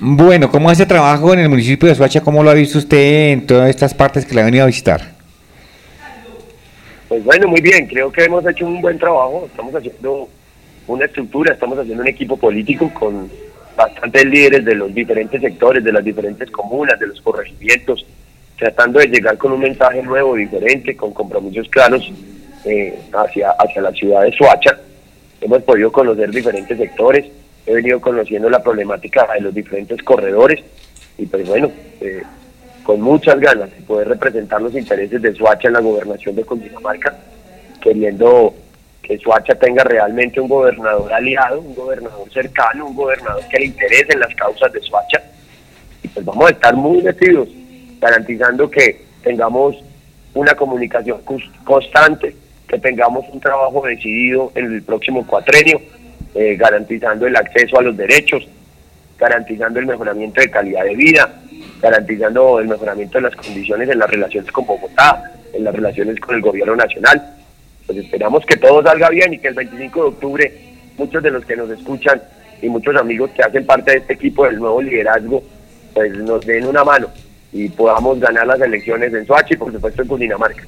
Bueno, ¿cómo hace trabajo en el municipio de Soacha? ¿Cómo lo ha visto usted en todas estas partes que le ha venido a visitar? Pues bueno, muy bien, creo que hemos hecho un buen trabajo, estamos haciendo una estructura, estamos haciendo un equipo político con bastantes líderes de los diferentes sectores, de las diferentes comunas, de los corregimientos, tratando de llegar con un mensaje nuevo, diferente, con compromisos claros eh, hacia, hacia la ciudad de Soacha. Hemos podido conocer diferentes sectores, he venido conociendo la problemática de los diferentes corredores y pues bueno, eh, con muchas ganas de poder representar los intereses de Soacha en la gobernación de Cundinamarca, queriendo que Soacha tenga realmente un gobernador aliado, un gobernador cercano, un gobernador que le interese en las causas de Soacha. Y pues vamos a estar muy metidos, garantizando que tengamos una comunicación constante, que tengamos un trabajo decidido en el próximo cuatrenio, eh, garantizando el acceso a los derechos, garantizando el mejoramiento de calidad de vida, garantizando el mejoramiento de las condiciones en las relaciones con Bogotá, en las relaciones con el gobierno nacional pues esperamos que todo salga bien y que el 25 de octubre muchos de los que nos escuchan y muchos amigos que hacen parte de este equipo del nuevo liderazgo, pues nos den una mano y podamos ganar las elecciones en Soachi y por supuesto en Cundinamarca.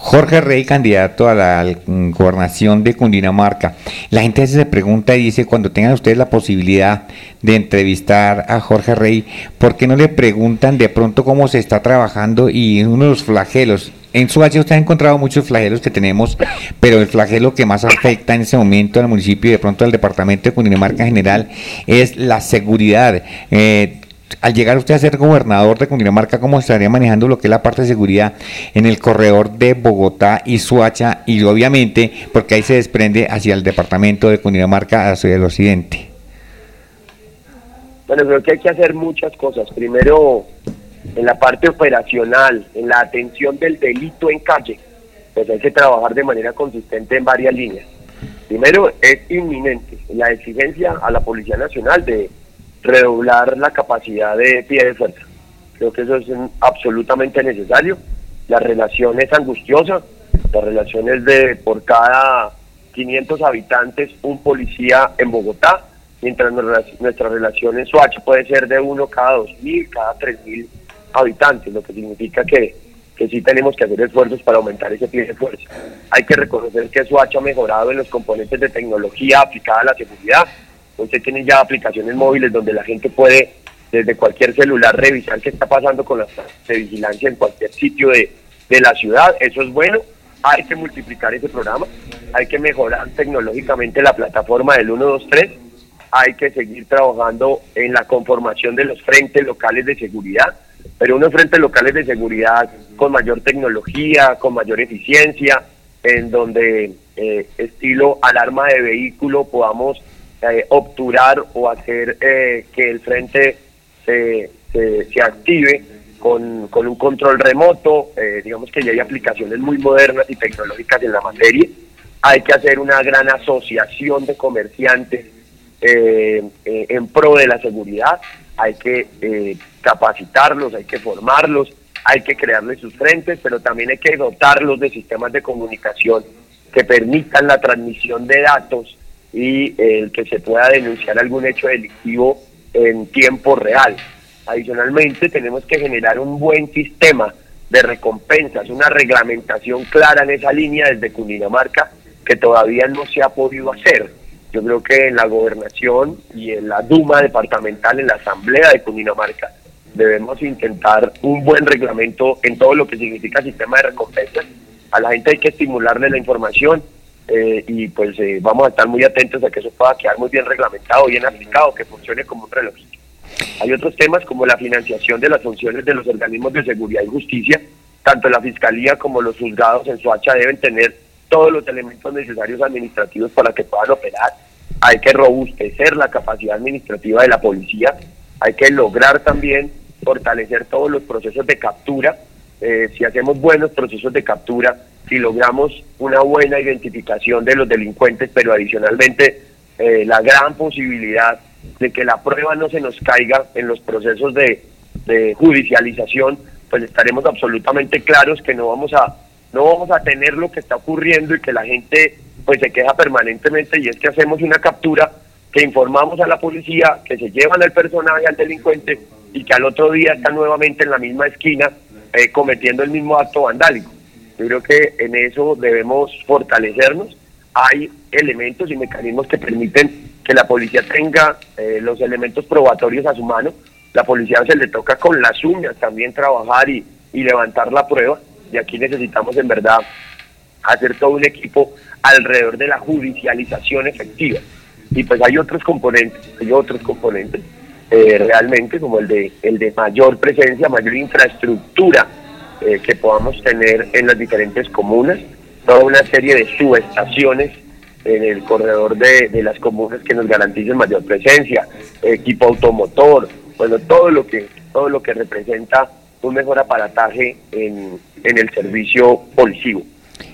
Jorge Rey, candidato a la gobernación de Cundinamarca. La gente se pregunta y dice, cuando tengan ustedes la posibilidad de entrevistar a Jorge Rey, ¿por qué no le preguntan de pronto cómo se está trabajando y uno de los flagelos? En Suacha usted ha encontrado muchos flagelos que tenemos, pero el flagelo que más afecta en ese momento al municipio y de pronto al departamento de Cundinamarca en general es la seguridad. Eh, al llegar usted a ser gobernador de Cundinamarca, ¿cómo estaría manejando lo que es la parte de seguridad en el corredor de Bogotá y Suacha? Y obviamente, porque ahí se desprende hacia el departamento de Cundinamarca, hacia el occidente. Bueno, creo que hay que hacer muchas cosas. Primero, en la parte operacional, en la atención del delito en calle, pues hay que trabajar de manera consistente en varias líneas. Primero, es inminente la exigencia a la Policía Nacional de redoblar la capacidad de pie de fuerza. Creo que eso es absolutamente necesario. La relación es angustiosa, la relación es de por cada 500 habitantes un policía en Bogotá, mientras nuestra relación en Soacha puede ser de uno cada 2.000, cada 3.000 habitantes, lo que significa que, que sí tenemos que hacer esfuerzos para aumentar ese pie de fuerza. Hay que reconocer que Soacha ha mejorado en los componentes de tecnología aplicada a la seguridad, Usted tiene ya aplicaciones móviles donde la gente puede desde cualquier celular revisar qué está pasando con la de vigilancia en cualquier sitio de, de la ciudad. Eso es bueno. Hay que multiplicar ese programa. Hay que mejorar tecnológicamente la plataforma del 123. Hay que seguir trabajando en la conformación de los frentes locales de seguridad, pero unos frentes locales de seguridad con mayor tecnología, con mayor eficiencia, en donde eh, estilo alarma de vehículo podamos eh, obturar o hacer eh, que el frente se, se, active con, con, un control remoto, eh, digamos que ya hay aplicaciones muy modernas y tecnológicas en la materia, hay que hacer una gran asociación de comerciantes en pro de la seguridad, hay que capacitarlos, hay que formarlos, hay que crearles sus frentes, pero también hay que dotarlos de sistemas de comunicación que permitan la transmisión de datos y el que se pueda denunciar algún hecho delictivo en tiempo real. Adicionalmente, tenemos que generar un buen sistema de recompensas, una reglamentación clara en esa línea desde Cundinamarca que todavía no se ha podido hacer. Yo creo que en la gobernación y en la Duma departamental, en la Asamblea de Cundinamarca, debemos intentar un buen reglamento en todo lo que significa sistema de recompensas. A la gente hay que estimularle la información, eh, y pues eh, vamos a estar muy atentos a que eso pueda quedar muy bien reglamentado, bien aplicado, que funcione como un reloj. Hay otros temas como la financiación de las funciones de los organismos de seguridad y justicia, tanto la Fiscalía como los juzgados en Soacha deben tener todos los elementos necesarios administrativos para que puedan operar. Hay que robustecer la capacidad administrativa de la policía, hay que lograr también fortalecer todos los procesos de captura. Eh, si hacemos buenos procesos de captura, si logramos una buena identificación de los delincuentes, pero adicionalmente eh, la gran posibilidad de que la prueba no se nos caiga en los procesos de, judicialización, pues estaremos absolutamente claros que no vamos a no vamos a tener lo que está ocurriendo y que la gente pues se queja permanentemente y es que hacemos una captura que informamos a la policía, que se llevan al personaje, al delincuente, y que al otro día están nuevamente en la misma esquina eh, cometiendo el mismo acto vandálico. Yo creo que en eso debemos fortalecernos. Hay elementos y mecanismos que permiten que la policía tenga eh, los elementos probatorios a su mano. La policía se le toca con las uñas también trabajar y, y levantar la prueba. Y aquí necesitamos en verdad hacer todo un equipo alrededor de la judicialización efectiva. Y pues hay otros componentes, hay otros componentes eh, realmente como el de, el de mayor presencia, mayor infraestructura eh, que podamos tener en las diferentes comunas, toda una serie de subestaciones en el corredor de, de las comunas que nos garanticen mayor presencia, equipo automotor, bueno, todo lo que, todo lo que representa un mejor aparataje en, en el servicio policivo.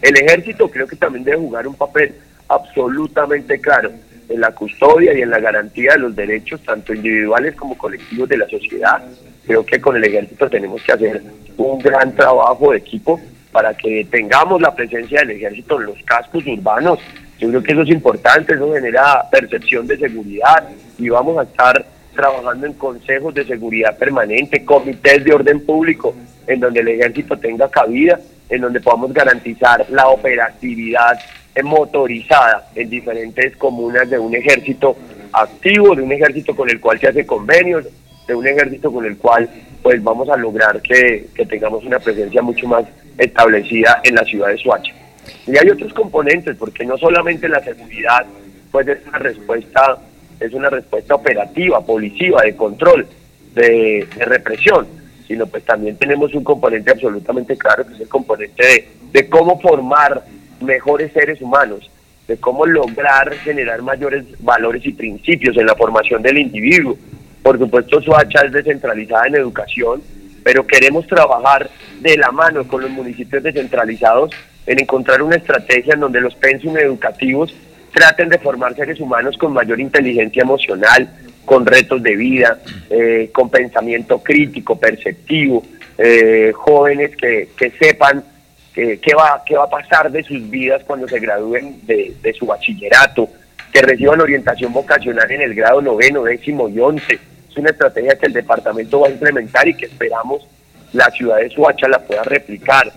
El ejército creo que también debe jugar un papel absolutamente claro en la custodia y en la garantía de los derechos, tanto individuales como colectivos de la sociedad. Creo que con el ejército tenemos que hacer un gran trabajo de equipo para que tengamos la presencia del ejército en los cascos urbanos. Yo creo que eso es importante, eso genera percepción de seguridad y vamos a estar trabajando en consejos de seguridad permanente, comités de orden público, en donde el ejército tenga cabida, en donde podamos garantizar la operatividad motorizada en diferentes comunas de un ejército activo, de un ejército con el cual se hace convenios, de un ejército con el cual pues vamos a lograr que, tengamos una presencia mucho más establecida en la ciudad de Suacha. Y hay otros componentes, porque no solamente la seguridad pues es una respuesta, es una respuesta operativa, policiva, de control, de, represión, sino pues también tenemos un componente absolutamente claro que es el componente de cómo formar mejores seres humanos, de cómo lograr generar mayores valores y principios en la formación del individuo. Por supuesto, Soacha es descentralizada en educación, pero queremos trabajar de la mano con los municipios descentralizados en encontrar una estrategia en donde los pensum educativos traten de formar seres humanos con mayor inteligencia emocional, con retos de vida, eh, con pensamiento crítico, perceptivo, eh, jóvenes que, que sepan qué, va, qué va a pasar de sus vidas cuando se gradúen de, su bachillerato, que reciban orientación vocacional en el grado noveno, décimo y once. Es una estrategia que el departamento va a implementar y que esperamos la ciudad de Suacha la pueda replicar.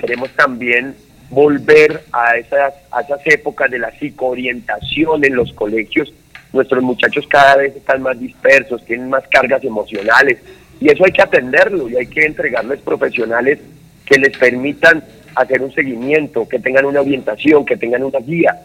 Queremos también volver a esas, a esas épocas de la psicoorientación en los colegios. Nuestros muchachos cada vez están más dispersos, tienen más cargas emocionales y eso hay que atenderlo y hay que entregarles profesionales que les permitan hacer un seguimiento, que tengan una orientación, que tengan una guía.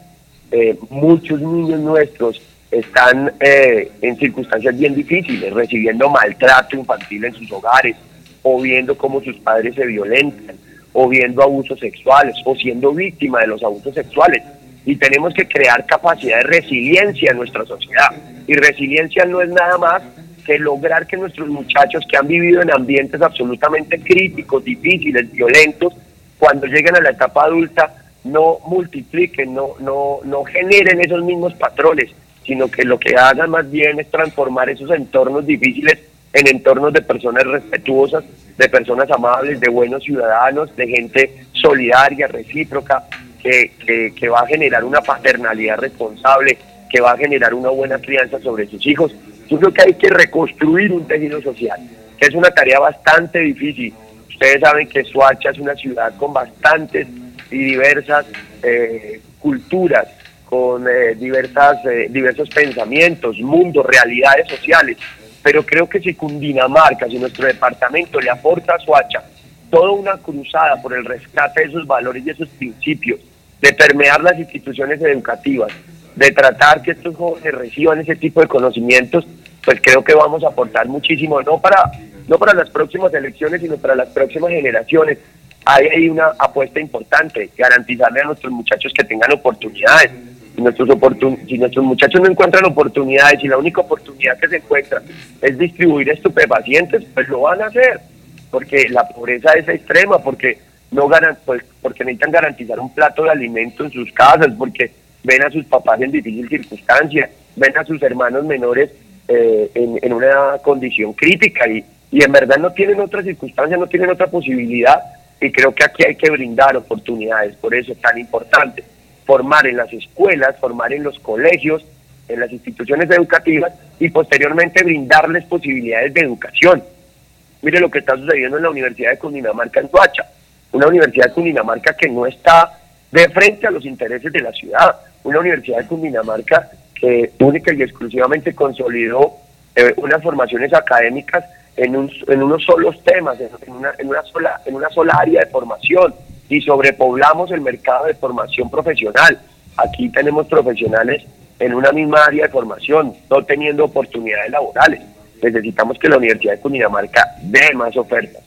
Eh, muchos niños nuestros están eh, en circunstancias bien difíciles, recibiendo maltrato infantil en sus hogares, o viendo cómo sus padres se violentan, o viendo abusos sexuales, o siendo víctima de los abusos sexuales. Y tenemos que crear capacidad de resiliencia en nuestra sociedad. Y resiliencia no es nada más que lograr que nuestros muchachos que han vivido en ambientes absolutamente críticos, difíciles, violentos, cuando lleguen a la etapa adulta no multipliquen, no, no, no generen esos mismos patrones, sino que lo que hagan más bien es transformar esos entornos difíciles en entornos de personas respetuosas, de personas amables, de buenos ciudadanos, de gente solidaria, recíproca, que, que, va a generar una paternalidad responsable, que va a generar una buena crianza sobre sus hijos. Yo creo que hay que reconstruir un tejido social, que es una tarea bastante difícil, Ustedes saben que Suacha es una ciudad con bastantes y diversas eh, culturas, con eh, diversas, eh, diversos pensamientos, mundos, realidades sociales. Pero creo que si Cundinamarca, si nuestro departamento le aporta a Suacha toda una cruzada por el rescate de esos valores y esos principios, de permear las instituciones educativas, de tratar que estos jóvenes reciban ese tipo de conocimientos, pues creo que vamos a aportar muchísimo, no para no para las próximas elecciones, sino para las próximas generaciones. Hay ahí una apuesta importante, garantizarle a nuestros muchachos que tengan oportunidades. Si nuestros, si nuestros muchachos no encuentran oportunidades y la única oportunidad que se encuentra es distribuir estupefacientes, pues lo van a hacer, porque la pobreza es extrema, porque no ganan, pues, porque necesitan garantizar un plato de alimento en sus casas, porque ven a sus papás en difícil circunstancia, ven a sus hermanos menores eh, en, en, una condición crítica y, y en verdad no tienen otra circunstancia, no tienen otra posibilidad y creo que aquí hay que brindar oportunidades, por eso es tan importante formar en las escuelas, formar en los colegios en las instituciones educativas y posteriormente brindarles posibilidades de educación. Mire lo que está sucediendo en la Universidad de Cundinamarca en Suacha, una universidad de Cundinamarca que no está de frente a los intereses de la ciudad, una universidad de Cundinamarca que única y exclusivamente consolidó eh, unas formaciones académicas en, un, en unos solos temas, en una, en, una sola, en una sola área de formación y sobrepoblamos el mercado de formación profesional. Aquí tenemos profesionales en una misma área de formación, no teniendo oportunidades laborales. Necesitamos que la Universidad de Cundinamarca dé más ofertas,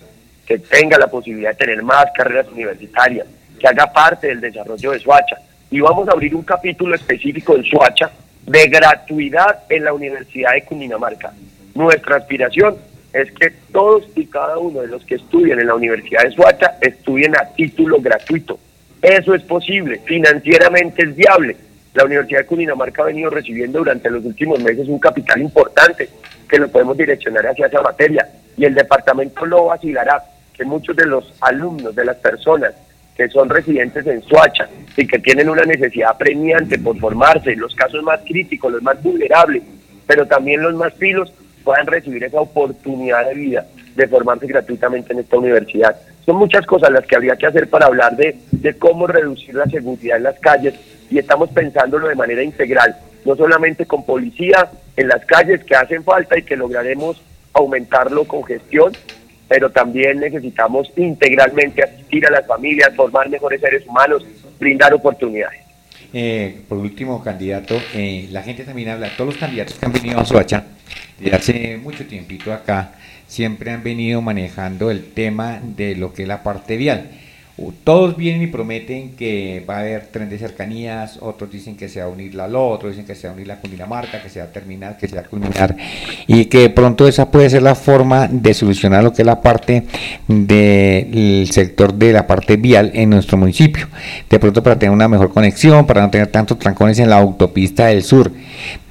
que tenga la posibilidad de tener más carreras universitarias, que haga parte del desarrollo de Suacha. Y vamos a abrir un capítulo específico en Suacha de gratuidad en la Universidad de Cundinamarca. Nuestra aspiración es que todos y cada uno de los que estudian en la Universidad de Suacha estudien a título gratuito. Eso es posible, financieramente es viable. La Universidad de Cundinamarca ha venido recibiendo durante los últimos meses un capital importante que lo podemos direccionar hacia esa materia y el departamento lo vacilará, que muchos de los alumnos, de las personas que son residentes en Suacha y que tienen una necesidad apremiante por formarse, los casos más críticos, los más vulnerables, pero también los más filos, puedan recibir esa oportunidad de vida de formarse gratuitamente en esta universidad. Son muchas cosas las que habría que hacer para hablar de, de cómo reducir la seguridad en las calles y estamos pensándolo de manera integral, no solamente con policía en las calles que hacen falta y que lograremos aumentarlo con gestión, pero también necesitamos integralmente asistir a las familias, formar mejores seres humanos, brindar oportunidades. Eh, por último, candidato, eh, la gente también habla, todos los candidatos que han venido a Soacha, desde hace mucho tiempito acá, siempre han venido manejando el tema de lo que es la parte vial. Todos vienen y prometen que va a haber tren de cercanías, otros dicen que se va a unir la LO, otros dicen que se va a unir la Cundinamarca, que se va a terminar, que se va a culminar, y que de pronto esa puede ser la forma de solucionar lo que es la parte del sector de la parte vial en nuestro municipio. De pronto para tener una mejor conexión, para no tener tantos trancones en la autopista del sur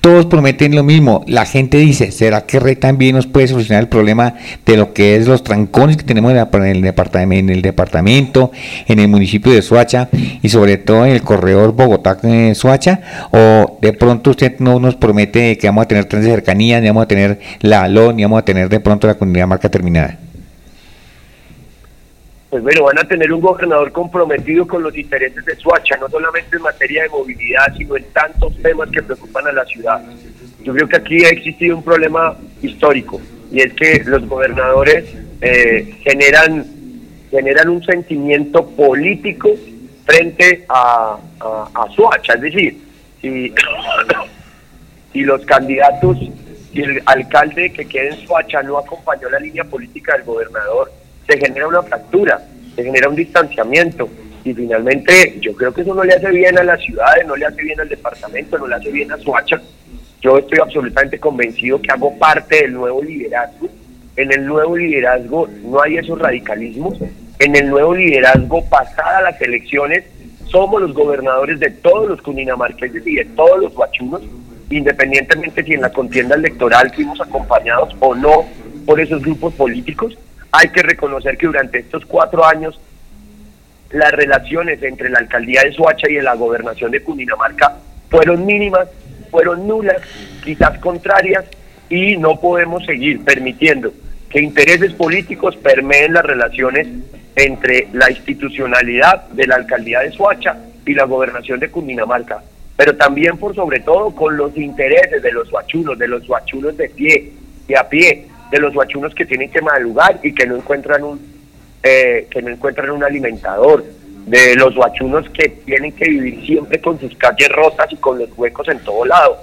todos prometen lo mismo. La gente dice, ¿será que Rey también nos puede solucionar el problema de lo que es los trancones que tenemos en, el, departamento, en el departamento, en el municipio de Suacha y sobre todo en el corredor Bogotá-Suacha? ¿O de pronto usted no nos promete que vamos a tener trenes de cercanía, ni vamos a tener la ALO, ni vamos a tener de pronto la comunidad marca terminada? Pues bueno, van a tener un gobernador comprometido con los intereses de Suacha, no solamente en materia de movilidad, sino en tantos temas que preocupan a la ciudad. Yo creo que aquí ha existido un problema histórico y es que los gobernadores eh, generan, generan un sentimiento político frente a, a, Suacha, es decir, si, si los candidatos y el alcalde que queda en Suacha no acompañó la línea política del gobernador, se genera una fractura, se genera un distanciamiento y finalmente yo creo que eso no le hace bien a las ciudades, no le hace bien al departamento, no le hace bien a Suacha. Yo estoy absolutamente convencido que hago parte del nuevo liderazgo. En el nuevo liderazgo no hay esos radicalismos. En el nuevo liderazgo, pasadas las elecciones, somos los gobernadores de todos los cundinamarqueses y de todos los huachunos, independientemente si en la contienda electoral fuimos acompañados o no por esos grupos políticos hay que reconocer que durante estos cuatro años las relaciones entre la alcaldía de Soacha y la gobernación de Cundinamarca fueron mínimas, fueron nulas, quizás contrarias, y no podemos seguir permitiendo que intereses políticos permeen las relaciones entre la institucionalidad de la alcaldía de Soacha y la gobernación de Cundinamarca, pero también por sobre todo con los intereses de los suachunos, de los suachunos de pie y a pie, de los huachunos que tienen que madrugar y que no encuentran un eh, que no encuentran un alimentador, de los huachunos que tienen que vivir siempre con sus calles rotas y con los huecos en todo lado,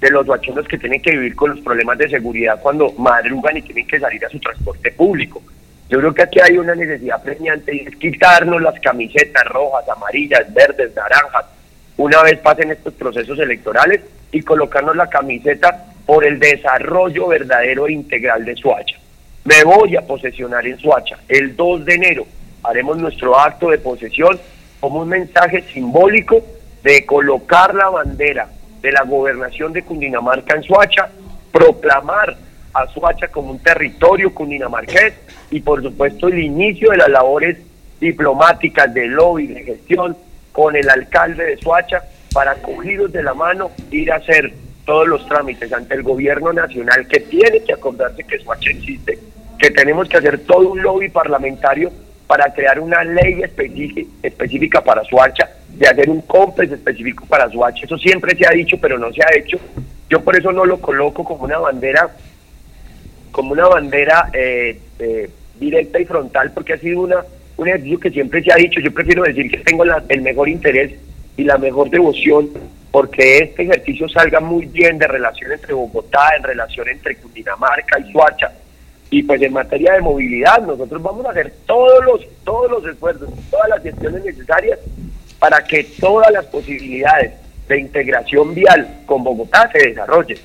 de los huachunos que tienen que vivir con los problemas de seguridad cuando madrugan y tienen que salir a su transporte público. Yo creo que aquí hay una necesidad premiante y es quitarnos las camisetas rojas, amarillas, verdes, naranjas, una vez pasen estos procesos electorales y colocarnos la camiseta por el desarrollo verdadero e integral de Suacha. Me voy a posesionar en Suacha. El 2 de enero haremos nuestro acto de posesión como un mensaje simbólico de colocar la bandera de la gobernación de Cundinamarca en Suacha, proclamar a Suacha como un territorio cundinamarqués y por supuesto el inicio de las labores diplomáticas de lobby, de gestión con el alcalde de Suacha para cogidos de la mano ir a hacer todos los trámites ante el gobierno nacional que tiene que acordarse que Suacha existe, que tenemos que hacer todo un lobby parlamentario para crear una ley específica para Suacha, de hacer un COMPES específico para Suacha. Eso siempre se ha dicho, pero no se ha hecho. Yo por eso no lo coloco como una bandera, como una bandera eh, eh, directa y frontal, porque ha sido una, un ejercicio que siempre se ha dicho. Yo prefiero decir que tengo el mejor interés y la mejor devoción porque este ejercicio salga muy bien de relación entre Bogotá, en relación entre Cundinamarca y Suacha. Y pues en materia de movilidad, nosotros vamos a hacer todos los, todos los esfuerzos, todas las gestiones necesarias para que todas las posibilidades de integración vial con Bogotá se desarrollen.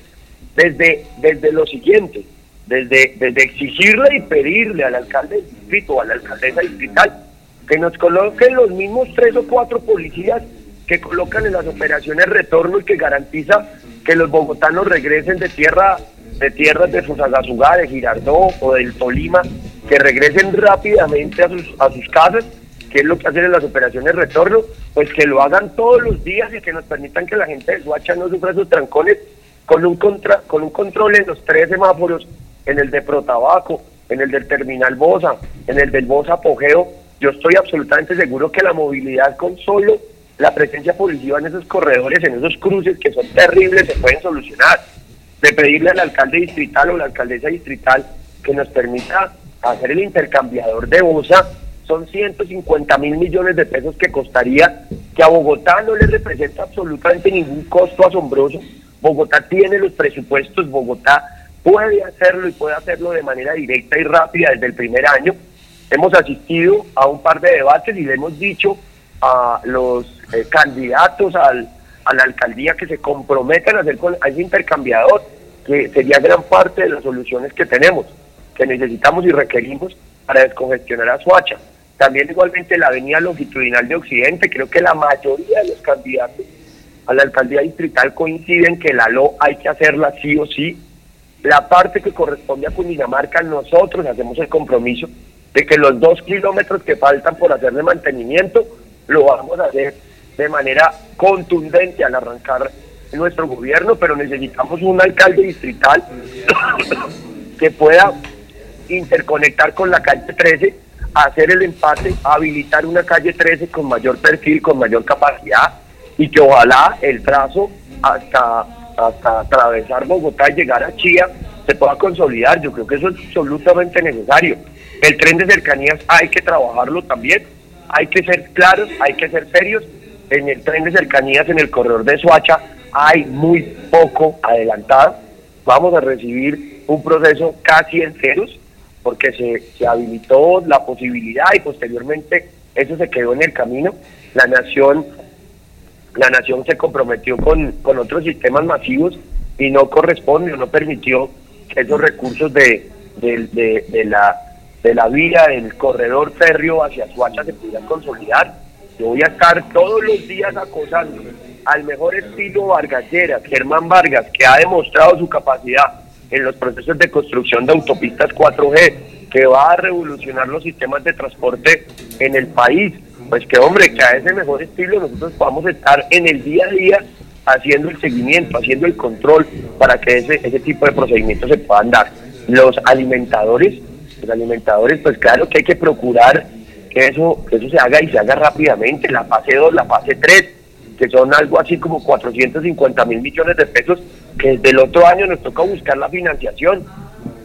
Desde, desde lo siguiente, desde, desde exigirle y pedirle al alcalde del distrito o a la alcaldesa distrital que nos coloquen los mismos tres o cuatro policías que colocan en las operaciones retorno y que garantiza que los bogotanos regresen de tierra de tierras de Fusagasugá, de Girardó o del Tolima, que regresen rápidamente a sus, a sus casas, que es lo que hacen en las operaciones retorno, pues que lo hagan todos los días y que nos permitan que la gente de Suacha no sufra sus trancones con un, contra, con un control en los tres semáforos, en el de Protabaco, en el del Terminal Bosa, en el del Bosa Apogeo. Yo estoy absolutamente seguro que la movilidad con solo la presencia policiva en esos corredores, en esos cruces que son terribles, se pueden solucionar. De pedirle al alcalde distrital o la alcaldesa distrital que nos permita hacer el intercambiador de BOSA, son 150 mil millones de pesos que costaría, que a Bogotá no le representa absolutamente ningún costo asombroso. Bogotá tiene los presupuestos, Bogotá puede hacerlo y puede hacerlo de manera directa y rápida desde el primer año. Hemos asistido a un par de debates y le hemos dicho a los eh, candidatos al, a la alcaldía que se comprometan a hacer con ese intercambiador, que sería gran parte de las soluciones que tenemos, que necesitamos y requerimos para descongestionar a Suacha. También igualmente la avenida longitudinal de Occidente, creo que la mayoría de los candidatos a la alcaldía distrital coinciden que la LO hay que hacerla sí o sí. La parte que corresponde a Cundinamarca, nosotros hacemos el compromiso de que los dos kilómetros que faltan por hacerle mantenimiento lo vamos a hacer de manera contundente al arrancar nuestro gobierno, pero necesitamos un alcalde distrital que pueda interconectar con la calle 13, hacer el empate, habilitar una calle 13 con mayor perfil, con mayor capacidad y que ojalá el trazo hasta, hasta atravesar Bogotá y llegar a Chía se pueda consolidar. Yo creo que eso es absolutamente necesario. El tren de cercanías hay que trabajarlo también hay que ser claros, hay que ser serios. En el tren de cercanías, en el corredor de Soacha, hay muy poco adelantado. Vamos a recibir un proceso casi en ceros, porque se, se habilitó la posibilidad y posteriormente eso se quedó en el camino. La nación, la nación se comprometió con, con otros sistemas masivos y no corresponde o no permitió que esos recursos de, de, de la de la vía del corredor férreo hacia Suacha se pudiera consolidar. Yo voy a estar todos los días acosando al mejor estilo Vargallera, Germán Vargas, que ha demostrado su capacidad en los procesos de construcción de autopistas 4G, que va a revolucionar los sistemas de transporte en el país. Pues que hombre, que a ese mejor estilo nosotros a estar en el día a día haciendo el seguimiento, haciendo el control para que ese, ese tipo de procedimientos se puedan dar. Los alimentadores los alimentadores, pues claro que hay que procurar que eso, que eso se haga y se haga rápidamente, la fase 2, la fase 3, que son algo así como 450 mil millones de pesos, que desde el otro año nos toca buscar la financiación.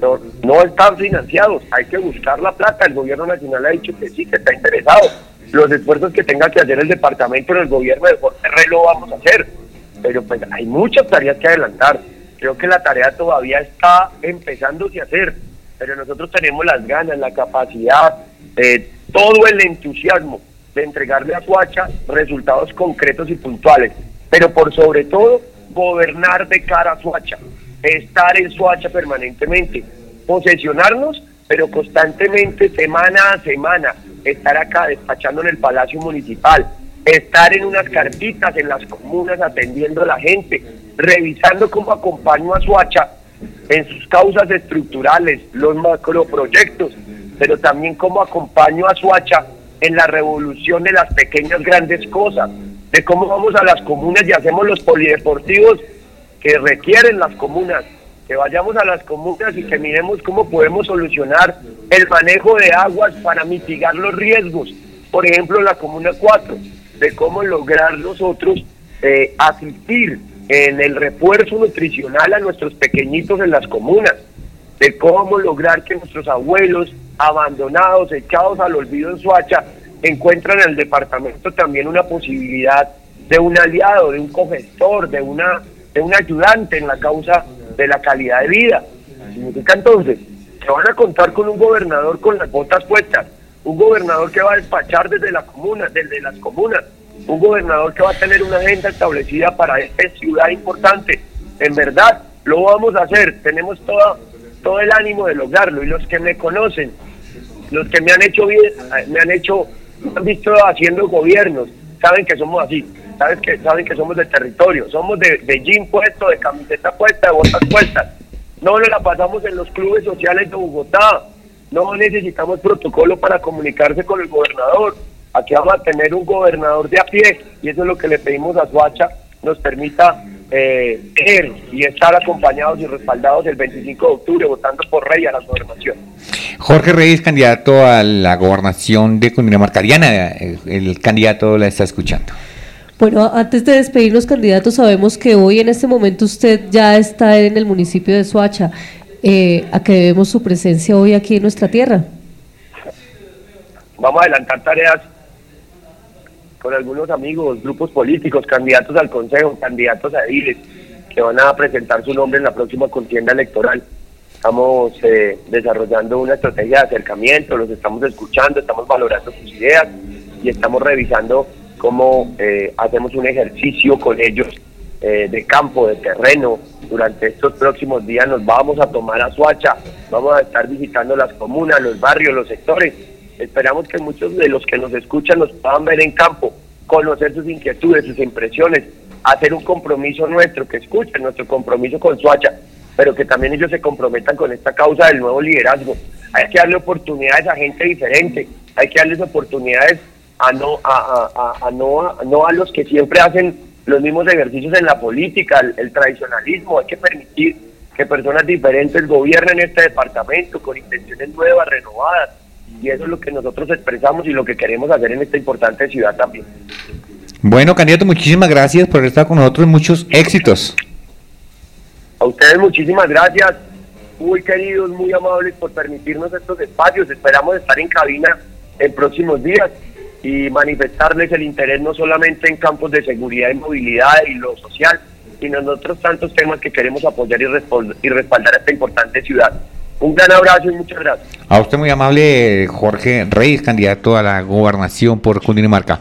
No, no están financiados, hay que buscar la plata, el gobierno nacional ha dicho que sí, que está interesado. Los esfuerzos que tenga que hacer el departamento en el gobierno de Jorge lo vamos a hacer, pero pues hay muchas tareas que adelantar. Creo que la tarea todavía está empezándose a hacer pero nosotros tenemos las ganas, la capacidad, eh, todo el entusiasmo de entregarle a Suacha resultados concretos y puntuales, pero por sobre todo gobernar de cara a Suacha, estar en Suacha permanentemente, posesionarnos, pero constantemente, semana a semana, estar acá despachando en el Palacio Municipal, estar en unas cartitas en las comunas atendiendo a la gente, revisando cómo acompaño a Suacha en sus causas estructurales, los macroproyectos, pero también cómo acompaño a Suacha en la revolución de las pequeñas grandes cosas, de cómo vamos a las comunas y hacemos los polideportivos que requieren las comunas, que vayamos a las comunas y que miremos cómo podemos solucionar el manejo de aguas para mitigar los riesgos. Por ejemplo, la Comuna 4, de cómo lograr nosotros eh, asistir en el refuerzo nutricional a nuestros pequeñitos en las comunas, de cómo lograr que nuestros abuelos abandonados, echados al olvido en Suacha, encuentran en el departamento también una posibilidad de un aliado, de un cogestor, de una de un ayudante en la causa de la calidad de vida. Significa entonces que van a contar con un gobernador con las botas puestas, un gobernador que va a despachar desde la comuna, desde las comunas, un gobernador que va a tener una agenda establecida para esta ciudad importante. En verdad, lo vamos a hacer, tenemos todo, todo el ánimo de lograrlo y los que me conocen, los que me han hecho bien, me han hecho, han visto haciendo gobiernos, saben que somos así sabes que saben que somos del territorio, somos de, de jean puesto, de camiseta puesta, de botas puestas. No nos la pasamos en los clubes sociales de Bogotá. No necesitamos protocolo para comunicarse con el gobernador. Aquí vamos a tener un gobernador de a pie y eso es lo que le pedimos a Suacha, nos permita eh, ir y estar acompañados y respaldados el 25 de octubre votando por Rey a la gobernación. Jorge Reyes, candidato a la gobernación de Cundinamarca. Diana, el candidato la está escuchando. Bueno, antes de despedir los candidatos, sabemos que hoy en este momento usted ya está en el municipio de Soacha. Eh, ¿A qué debemos su presencia hoy aquí en nuestra tierra? Vamos a adelantar tareas con algunos amigos, grupos políticos, candidatos al Consejo, candidatos a ediles, que van a presentar su nombre en la próxima contienda electoral. Estamos eh, desarrollando una estrategia de acercamiento, los estamos escuchando, estamos valorando sus ideas y estamos revisando cómo eh, hacemos un ejercicio con ellos eh, de campo, de terreno. Durante estos próximos días nos vamos a tomar a Suacha, vamos a estar visitando las comunas, los barrios, los sectores. Esperamos que muchos de los que nos escuchan nos puedan ver en campo, conocer sus inquietudes, sus impresiones, hacer un compromiso nuestro, que escuchen nuestro compromiso con Suacha, pero que también ellos se comprometan con esta causa del nuevo liderazgo. Hay que darle oportunidades a gente diferente, hay que darles oportunidades a no a, no, a, no a los que siempre hacen los mismos ejercicios en la política, el, tradicionalismo, hay que permitir que personas diferentes gobiernen este departamento con intenciones nuevas, renovadas, y eso es lo que nosotros expresamos y lo que queremos hacer en esta importante ciudad también. Bueno, candidato, muchísimas gracias por estar con nosotros, muchos éxitos. A ustedes muchísimas gracias, muy queridos, muy amables por permitirnos estos espacios, esperamos estar en cabina en próximos días y manifestarles el interés no solamente en campos de seguridad y movilidad y lo social, sino en otros tantos temas que queremos apoyar y, y respaldar a esta importante ciudad. Un gran abrazo y muchas gracias. A usted muy amable, Jorge Reyes, candidato a la gobernación por Cundinamarca.